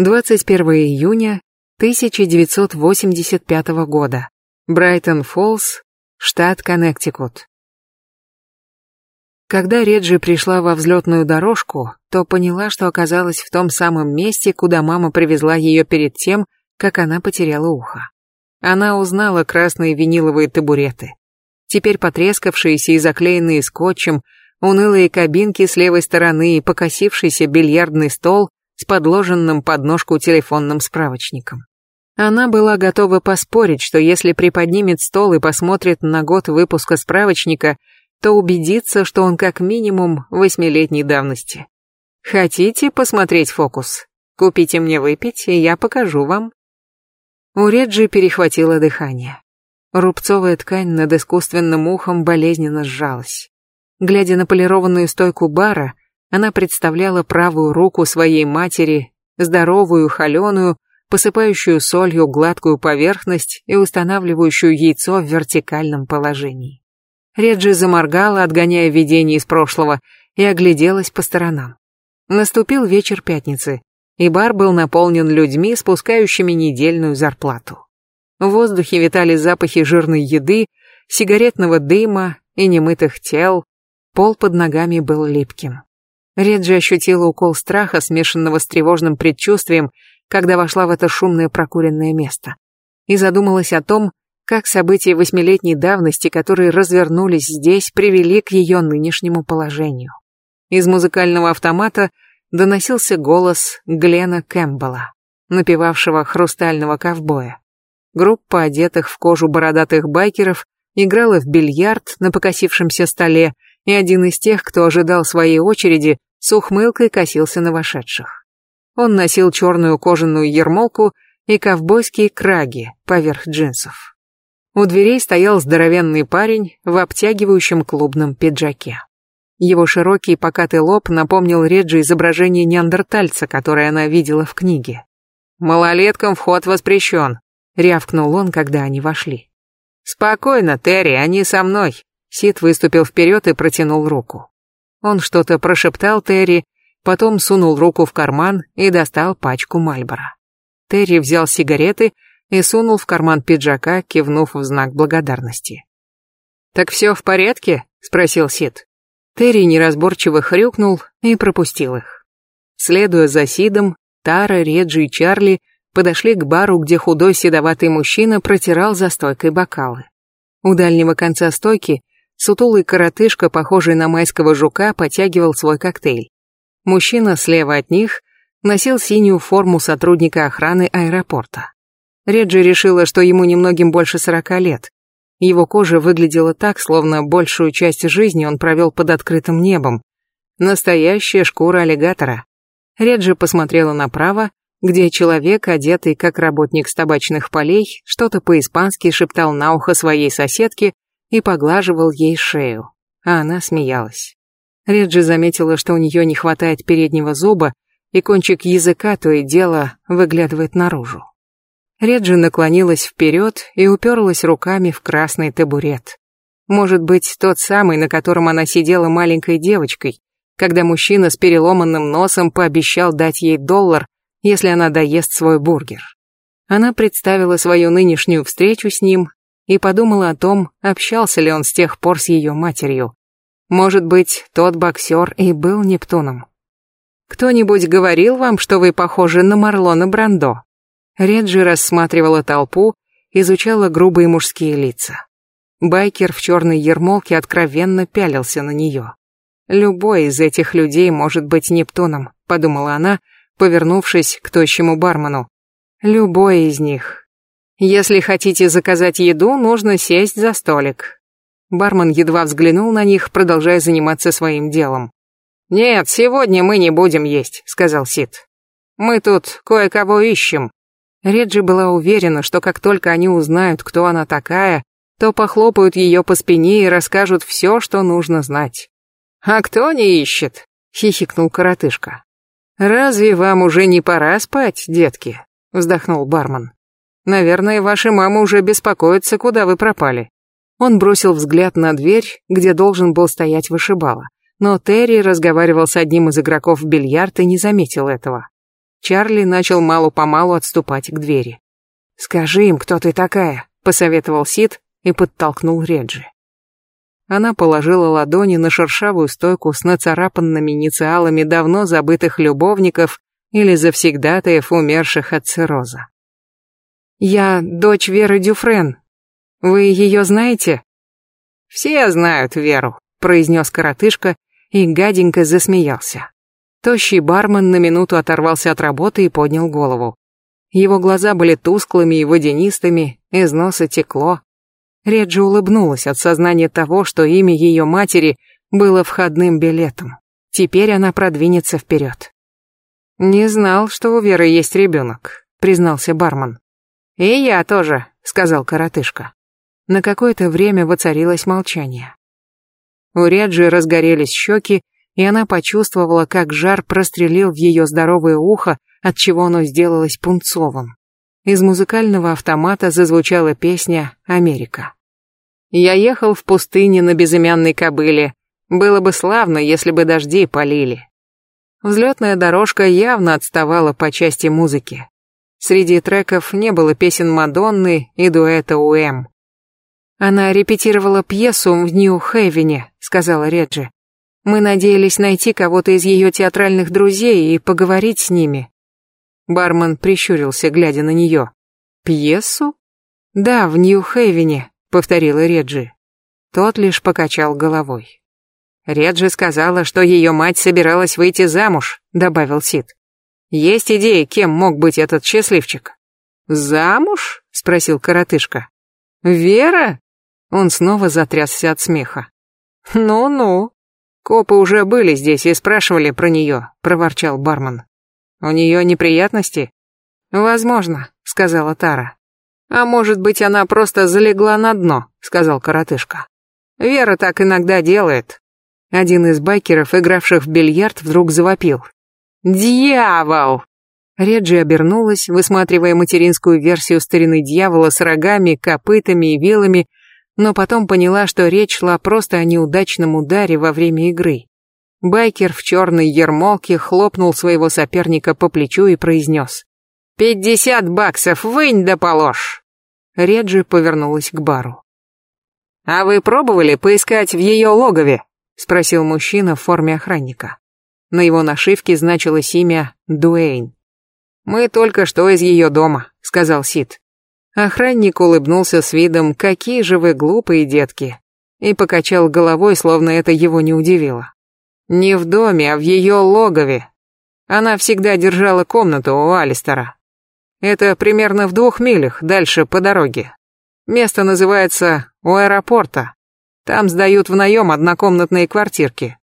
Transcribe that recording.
21 июня 1985 года. Брайтон-Фоллс, штат Коннектикут. Когда Реджи пришла во взлетную дорожку, то поняла, что оказалась в том самом месте, куда мама привезла ее перед тем, как она потеряла ухо. Она узнала красные виниловые табуреты. Теперь потрескавшиеся и заклеенные скотчем, унылые кабинки с левой стороны и покосившийся бильярдный стол с подложенным под ножку телефонным справочником. Она была готова поспорить, что если приподнимет стол и посмотрит на год выпуска справочника – то убедиться, что он как минимум восьмилетней давности. Хотите посмотреть фокус? Купите мне выпить, и я покажу вам. У Реджи перехватило дыхание. Рубцовая ткань над искусственным ухом болезненно сжалась. Глядя на полированную стойку бара, она представляла правую руку своей матери, здоровую, холеную, посыпающую солью гладкую поверхность и устанавливающую яйцо в вертикальном положении. Реджи заморгала, отгоняя видение из прошлого, и огляделась по сторонам. Наступил вечер пятницы, и бар был наполнен людьми, спускающими недельную зарплату. В воздухе витали запахи жирной еды, сигаретного дыма и немытых тел, пол под ногами был липким. Реджи ощутила укол страха, смешанного с тревожным предчувствием, когда вошла в это шумное прокуренное место, и задумалась о том, как события восьмилетней давности, которые развернулись здесь, привели к ее нынешнему положению. Из музыкального автомата доносился голос Глена Кэмпбелла, напевавшего «Хрустального ковбоя». Группа одетых в кожу бородатых байкеров играла в бильярд на покосившемся столе, и один из тех, кто ожидал своей очереди, с ухмылкой косился на вошедших. Он носил черную кожаную ермолку и ковбойские краги поверх джинсов. У дверей стоял здоровенный парень в обтягивающем клубном пиджаке. Его широкий покатый лоб напомнил Реджи изображение неандертальца, которое она видела в книге. «Малолеткам вход воспрещен», — рявкнул он, когда они вошли. «Спокойно, Терри, они со мной». Сид выступил вперед и протянул руку. Он что-то прошептал Терри, потом сунул руку в карман и достал пачку Мальбора. Терри взял сигареты, и сунул в карман пиджака, кивнув в знак благодарности. «Так все в порядке?» — спросил Сид. Терри неразборчиво хрюкнул и пропустил их. Следуя за Сидом, Тара, Реджи и Чарли подошли к бару, где худой седоватый мужчина протирал за стойкой бокалы. У дальнего конца стойки сутулый коротышка, похожий на майского жука, потягивал свой коктейль. Мужчина слева от них носил синюю форму сотрудника охраны аэропорта. Реджи решила, что ему немногим больше сорока лет. Его кожа выглядела так, словно большую часть жизни он провел под открытым небом. Настоящая шкура аллигатора. Реджи посмотрела направо, где человек, одетый как работник с табачных полей, что-то по-испански шептал на ухо своей соседке и поглаживал ей шею, а она смеялась. Реджи заметила, что у нее не хватает переднего зуба, и кончик языка то и дело выглядывает наружу. Реджи наклонилась вперед и уперлась руками в красный табурет. Может быть, тот самый, на котором она сидела маленькой девочкой, когда мужчина с переломанным носом пообещал дать ей доллар, если она доест свой бургер. Она представила свою нынешнюю встречу с ним и подумала о том, общался ли он с тех пор с ее матерью. Может быть, тот боксер и был Нептуном. «Кто-нибудь говорил вам, что вы похожи на Марлона Брандо?» Реджи рассматривала толпу, изучала грубые мужские лица. Байкер в черной ермолке откровенно пялился на нее. «Любой из этих людей может быть Нептуном», — подумала она, повернувшись к тощему бармену. «Любой из них. Если хотите заказать еду, нужно сесть за столик». Бармен едва взглянул на них, продолжая заниматься своим делом. «Нет, сегодня мы не будем есть», — сказал Сид. «Мы тут кое-кого ищем». Реджи была уверена, что как только они узнают, кто она такая, то похлопают ее по спине и расскажут все, что нужно знать. «А кто не ищет?» — хихикнул коротышка. «Разве вам уже не пора спать, детки?» — вздохнул бармен. «Наверное, ваши мамы уже беспокоятся, куда вы пропали». Он бросил взгляд на дверь, где должен был стоять вышибала. Но Терри разговаривал с одним из игроков в бильярд и не заметил этого. Чарли начал мало-помалу отступать к двери. «Скажи им, кто ты такая», — посоветовал Сид и подтолкнул Реджи. Она положила ладони на шершавую стойку с нацарапанными инициалами давно забытых любовников или завсегдатаев, умерших от цирроза. «Я дочь Веры Дюфрен. Вы ее знаете?» «Все знают Веру», — произнес коротышка, и гаденько засмеялся. Тощий бармен на минуту оторвался от работы и поднял голову. Его глаза были тусклыми и водянистыми, из носа текло. Реджи улыбнулась от сознания того, что имя ее матери было входным билетом. Теперь она продвинется вперед. «Не знал, что у Веры есть ребенок», — признался бармен. «И я тоже», — сказал коротышка. На какое-то время воцарилось молчание. У Реджи разгорелись щеки, и она почувствовала, как жар прострелил в ее здоровое ухо, отчего оно сделалось пунцовым. Из музыкального автомата зазвучала песня «Америка». Я ехал в пустыне на безымянной кобыле. Было бы славно, если бы дожди полили. Взлетная дорожка явно отставала по части музыки. Среди треков не было песен Мадонны и дуэта Уэм. Она репетировала пьесу в Нью-Хейвене, сказала Реджи. Мы надеялись найти кого-то из ее театральных друзей и поговорить с ними. Бармен прищурился, глядя на нее. Пьесу? Да, в Нью-Хейвене, повторила Реджи. Тот лишь покачал головой. Реджи сказала, что ее мать собиралась выйти замуж, добавил Сид. Есть идеи, кем мог быть этот счастливчик? Замуж? спросил коротышка. Вера? Он снова затрясся от смеха. «Ну-ну. Копы уже были здесь и спрашивали про нее», — проворчал бармен. «У нее неприятности?» «Возможно», — сказала Тара. «А может быть, она просто залегла на дно», — сказал коротышка. «Вера так иногда делает». Один из байкеров, игравших в бильярд, вдруг завопил. «Дьявол!» Реджи обернулась, высматривая материнскую версию старины дьявола с рогами, копытами и вилами, но потом поняла, что речь шла просто о неудачном ударе во время игры. Байкер в черной ермолке хлопнул своего соперника по плечу и произнес. «Пятьдесят баксов, вынь да положь!» Реджи повернулась к бару. «А вы пробовали поискать в ее логове?» — спросил мужчина в форме охранника. На его нашивке значилось имя Дуэйн. «Мы только что из ее дома», — сказал Сид. Охранник улыбнулся с видом «Какие же вы глупые детки!» и покачал головой, словно это его не удивило. «Не в доме, а в ее логове. Она всегда держала комнату у Алистера. Это примерно в двух милях дальше по дороге. Место называется у аэропорта. Там сдают в наем однокомнатные квартирки.